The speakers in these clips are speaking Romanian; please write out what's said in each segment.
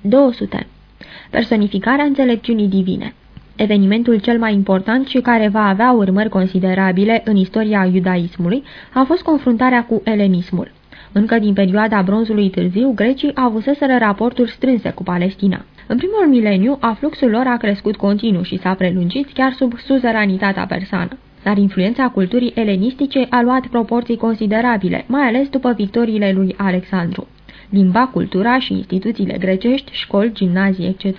200. Personificarea înțelepciunii divine Evenimentul cel mai important și care va avea urmări considerabile în istoria iudaismului a fost confruntarea cu elenismul. Încă din perioada bronzului târziu, grecii avuseseră raporturi strânse cu Palestina. În primul mileniu, afluxul lor a crescut continuu și s-a prelungit chiar sub suzeranitatea persană. Dar influența culturii elenistice a luat proporții considerabile, mai ales după victoriile lui Alexandru. Limba, cultura și instituțiile grecești, școli, gimnazii, etc.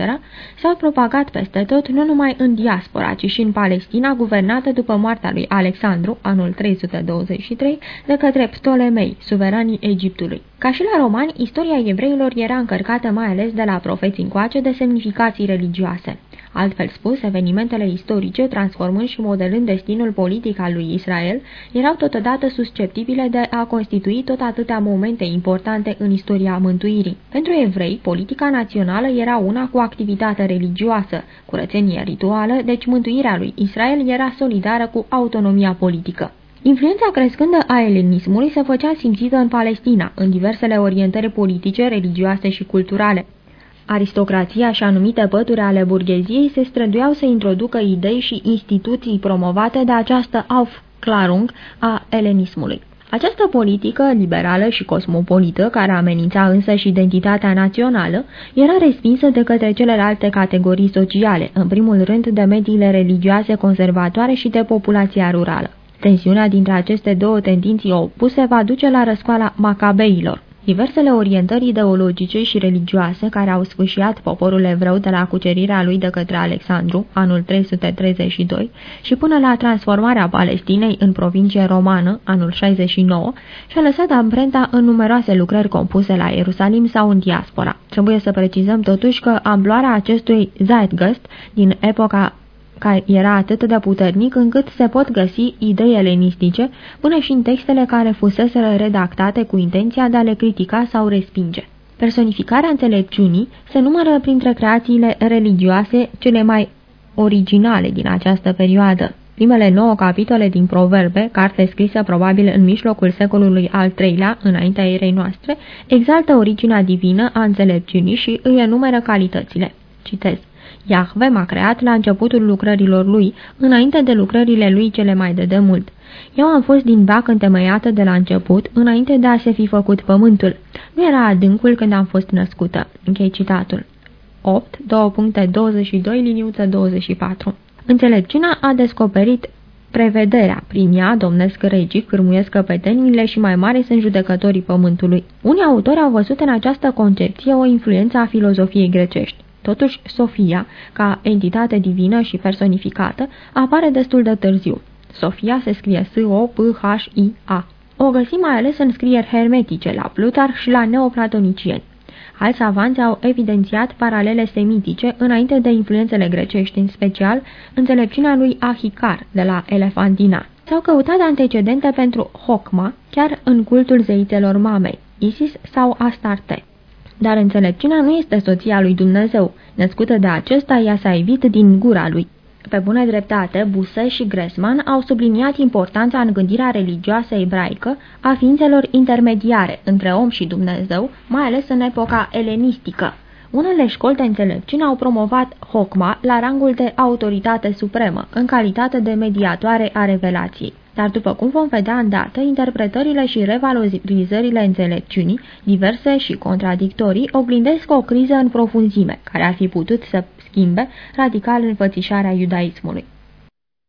s-au propagat peste tot, nu numai în diaspora, ci și în Palestina, guvernată după moartea lui Alexandru, anul 323, de către Ptolemei, suveranii Egiptului. Ca și la romani, istoria evreilor era încărcată mai ales de la profeți încoace de semnificații religioase. Altfel spus, evenimentele istorice, transformând și modelând destinul politic al lui Israel, erau totodată susceptibile de a constitui tot atâtea momente importante în istoria mântuirii. Pentru evrei, politica națională era una cu activitate religioasă, curățenie rituală, deci mântuirea lui Israel era solidară cu autonomia politică. Influența crescândă a elenismului se făcea simțită în Palestina, în diversele orientări politice, religioase și culturale. Aristocrația și anumite pături ale burgheziei se străduiau să introducă idei și instituții promovate de această Aufklärung a elenismului. Această politică liberală și cosmopolită, care amenința însă și identitatea națională, era respinsă de către celelalte categorii sociale, în primul rând de mediile religioase conservatoare și de populația rurală. Tensiunea dintre aceste două tendinții opuse va duce la răscoala macabeilor. Diversele orientări ideologice și religioase care au sfâșiat poporul evreu de la cucerirea lui de către Alexandru, anul 332, și până la transformarea Palestinei în provincie romană, anul 69, și-a lăsat amprenta în numeroase lucrări compuse la Ierusalim sau în diaspora. Trebuie să precizăm totuși că amploarea acestui Zeitgeist din epoca care era atât de puternic încât se pot găsi idei elenistice până și în textele care fuseseră redactate cu intenția de a le critica sau respinge. Personificarea înțelepciunii se numără printre creațiile religioase cele mai originale din această perioadă. Primele nouă capitole din Proverbe, carte scrisă probabil în mijlocul secolului al III-lea, înaintea erei noastre, exaltă originea divină a înțelepciunii și îi enumeră calitățile. Citez. Iahve m-a creat la începutul lucrărilor lui, înainte de lucrările lui cele mai de demult. Eu am fost din vac întemeiată de la început, înainte de a se fi făcut pământul. Nu era adâncul când am fost născută. Închei citatul. 8, 2.22, liniuță 24 Înțelepciunea a descoperit prevederea. Prin ea domnesc regii, cârmuiesc căpetenile și mai mari sunt judecătorii pământului. Unii autori au văzut în această concepție o influență a filozofiei grecești. Totuși, Sofia, ca entitate divină și personificată, apare destul de târziu. Sofia se scrie S-O-P-H-I-A. O găsim mai ales în scrieri hermetice la Plutar și la neoplatonicieni. Alți avanți au evidențiat paralele semitice înainte de influențele grecești, în special înțelepciunea lui Ahicar de la Elefantina. S-au căutat antecedente pentru Hokma, chiar în cultul zeitelor mamei, Isis sau Astarte. Dar înțelepciunea nu este soția lui Dumnezeu. Născută de acesta, ea s-a evit din gura lui. Pe bună dreptate, Buse și Gresman au subliniat importanța în gândirea religioasă ebraică a ființelor intermediare între om și Dumnezeu, mai ales în epoca elenistică. Unele școli de înțelepciune au promovat Hokma la rangul de autoritate supremă, în calitate de mediatoare a revelației. Dar după cum vom vedea îndată, interpretările și revalorizările înțelepciunii, diverse și contradictorii, oglindesc o criză în profunzime, care ar fi putut să schimbe radical înfățișarea iudaismului.